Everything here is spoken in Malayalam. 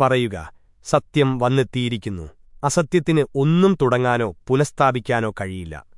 പറയുക സത്യം വന്നെത്തിയിരിക്കുന്നു. അസത്യത്തിന് ഒന്നും തുടങ്ങാനോ പുനഃസ്ഥാപിക്കാനോ കഴിയില്ല.